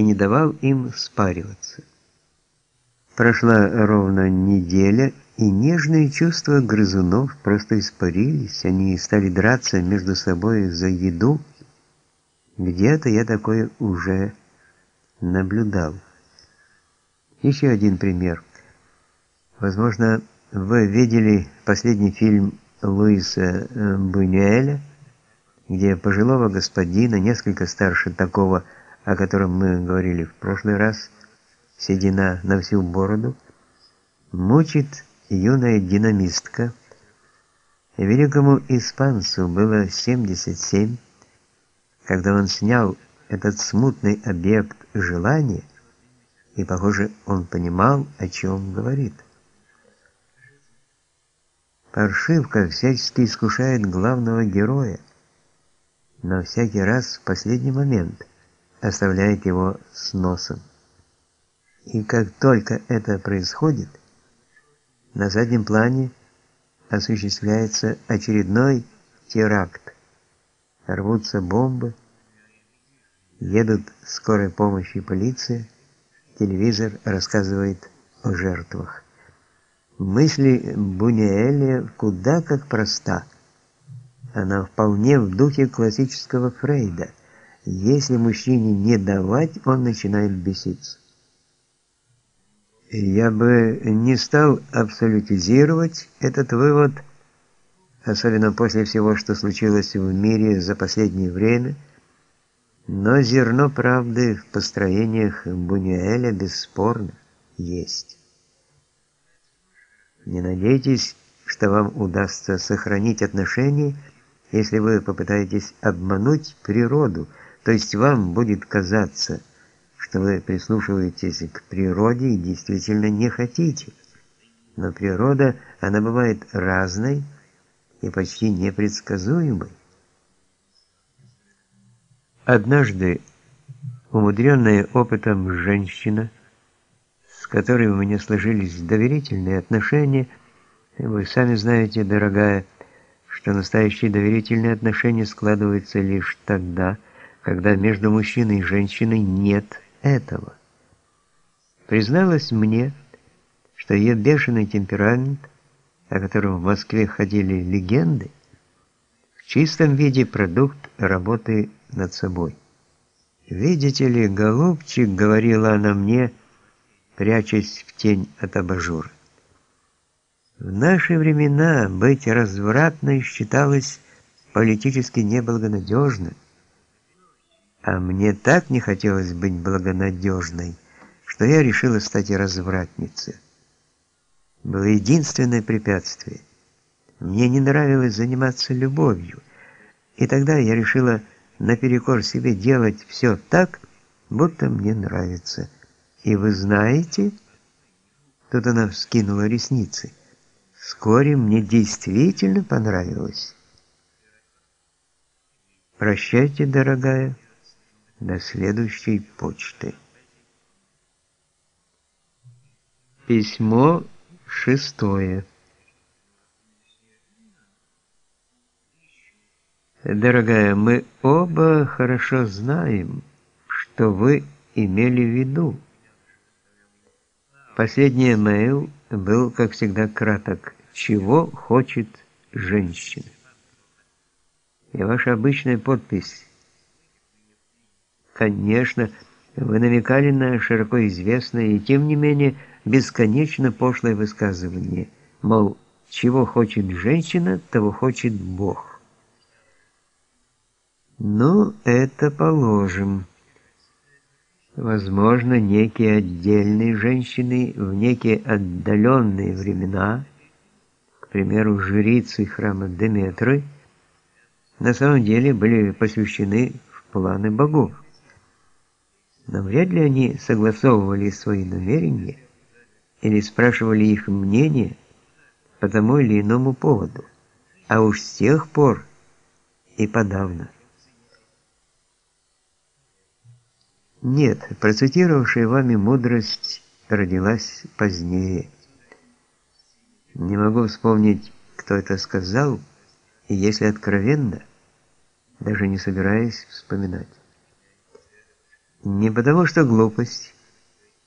и не давал им спариваться. Прошла ровно неделя, и нежные чувства грызунов просто испарились, они стали драться между собой за еду. Где-то я такое уже наблюдал. Еще один пример. Возможно, вы видели последний фильм Луиса э, Бунюэля, где пожилого господина, несколько старше такого, о котором мы говорили в прошлый раз, седина на всю бороду, мучит юная динамистка. Великому испанцу было 77, когда он снял этот смутный объект желания, и, похоже, он понимал, о чем говорит. Паршивка всячески искушает главного героя, но всякий раз в последний момент оставляет его с носом. И как только это происходит, на заднем плане осуществляется очередной теракт. Рвутся бомбы, едут скорая помощь и полиция, телевизор рассказывает о жертвах. Мысли Бунюэля куда как проста. Она вполне в духе классического Фрейда. Если мужчине не давать, он начинает беситься. Я бы не стал абсолютизировать этот вывод, особенно после всего, что случилось в мире за последнее время, но зерно правды в построениях Бунюэля бесспорно есть. Не надейтесь, что вам удастся сохранить отношения, если вы попытаетесь обмануть природу, то есть вам будет казаться, что вы прислушиваетесь к природе и действительно не хотите. Но природа, она бывает разной и почти непредсказуемой. Однажды умудренная опытом женщина – которой у меня сложились доверительные отношения. Вы сами знаете, дорогая, что настоящие доверительные отношения складываются лишь тогда, когда между мужчиной и женщиной нет этого. Призналась мне, что ее бешеный темперамент, о котором в Москве ходили легенды, в чистом виде продукт работы над собой. «Видите ли, голубчик», — говорила она мне, — прячась в тень от абажура. В наши времена быть развратной считалось политически неблагонадежно, а мне так не хотелось быть благонадежной, что я решила стать развратницей. Было единственное препятствие. Мне не нравилось заниматься любовью, и тогда я решила наперекор себе делать все так, будто мне нравится – и вы знаете, тут она вскинула ресницы, вскоре мне действительно понравилось. Прощайте, дорогая, до следующей почты. Письмо шестое. Дорогая, мы оба хорошо знаем, что вы имели в виду. Последний мейл был, как всегда, краток. Чего хочет женщина? И ваша обычная подпись. Конечно, вы намекали на широко известное и, тем не менее, бесконечно пошлое высказывание, мол, чего хочет женщина, того хочет Бог. Ну, это положим. Возможно, некие отдельные женщины в некие отдаленные времена, к примеру, жрицы храма Деметры, на самом деле были посвящены в планы богов. Но вряд ли они согласовывали свои намерения или спрашивали их мнение по тому или иному поводу, а уж с тех пор и подавно. Нет, процитировавшая вами мудрость родилась позднее. Не могу вспомнить, кто это сказал, и если откровенно, даже не собираюсь вспоминать. Не потому что глупость,